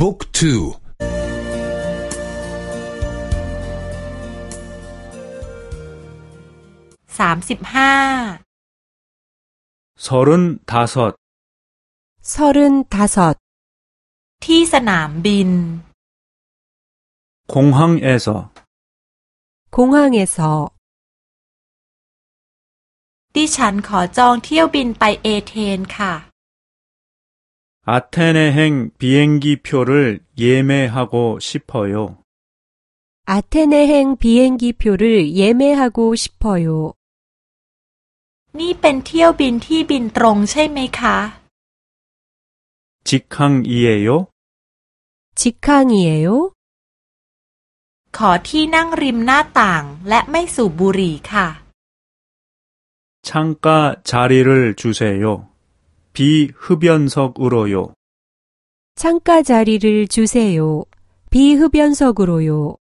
บุ๊กทูสามสิบห้า서른다섯서른다섯ที่สนามบิน 공항에서 공항에서 ดิฉันขอจองเที่ยวบินไปเอเธนค่ะ 아테네행 비행기 표를 예매하고 싶어요. 아테네행 비행기 표를 예매하고 싶어요. นี่เป็นเที่ยวบินที่บินตรงใช่ไหมคะ 직항이에요? 직항이에요? ขอที่นั่งริมหน้าต่างและไม่สูบบุหรี่ค่ะ 창가 자리를 주세요. 비흡연석으로요. 창가 자리를 주세요. 비흡연석으로요.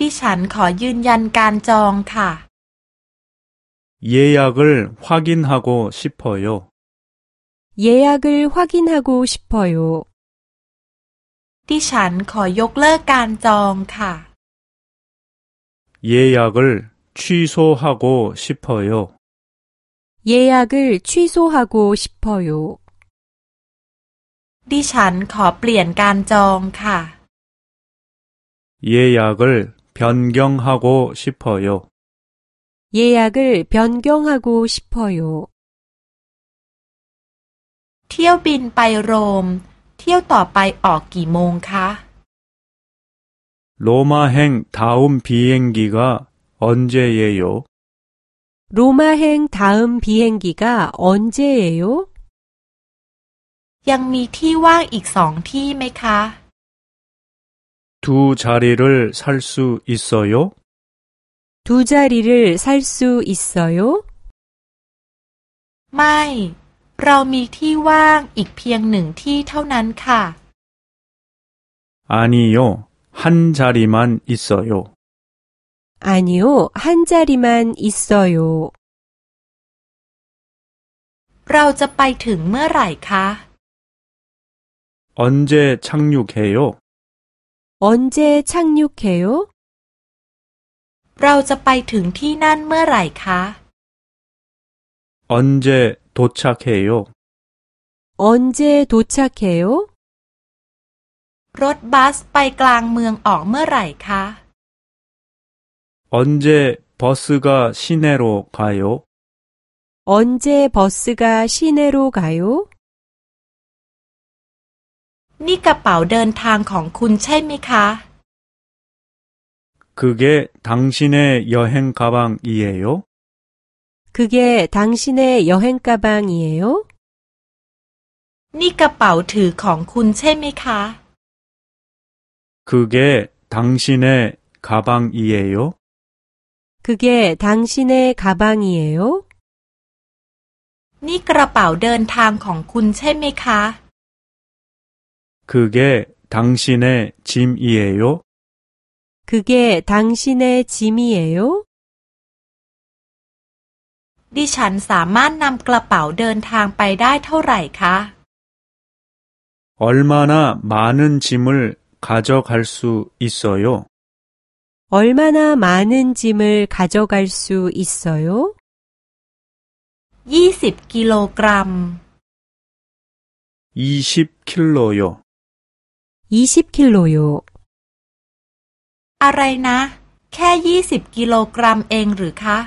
ดิฉันขอยืนยันการจองค่ะ 예약을 확인하고 싶어요. 예약을 확인하고 싶어요. ดิฉันขอยกเลิกการจองค่ะ 예약을 취소하고 싶어요. 예약을 취소하고 싶어요. ดิฉันขอเปลี่ยนการจองค่ะ 예약을 변경하고 싶어요. 예약을 변경하고 싶어요. เที่ยวบินไปโรม เที่ยวต่อไปออกกี่โมงคะ 로마행 다음 비행기가 언제예요? 로마행 다음 비행기가 언제예요? ยังมีที่ว่างอีกสองที่ไหมคะ 두 자리를 살 수 있어요? 두 자리를 살 수 있어요? ไม่ เรามีที่ว่างอีกเพียงหนึ่งที่เท่านั้นค่ะ 아니요. 한 자리만 있어요. 아니요. 한 자리만 있어요. เราจะไปถึงเมื่อไหร่คะ 언제 착륙해요? 언제 착륙해요? เราจะไปถึงที่นั่นเมื่อไหร่คะ 언제 도착해요? 언제 도착해요? รถบัสไปกลางเมืองออกเมื่อไหร่คะ 언제 버스가 시내로 가요? 언제 버스가 시내로 가요? นี่กระเป๋าเดินทางของคุณใช่ไหมคะ 그게 당신의 여행 가방이에요? 그게 당신의 여행 가방이에요? นี่กระเป๋าถือของคุณใช่ไหมคะ 그게 당신의 가방이에요? 그게 당신의 가방이에요? นี่กระเป๋าเดินทางของคุณใช่ไหมคะ 그게 당신의 짐이에요? 그게 당신의 짐이에요? ดิฉันสามารถนำกระเป๋าเดินทางไปได้เท่าไหร่คะ 얼마나 많은 짐을 가져갈 수 있어요? 얼마나 많은 짐을 가져갈 수 있어요? ยี่สิบกิโลกรัม 20킬로요. 20킬로요. อะไรนะ แค่ยี่สิบกิโลกรัมเองหรือคะ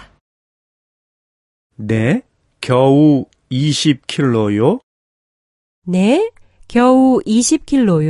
네? 겨우 20킬로요? 네? 겨우 20킬로요?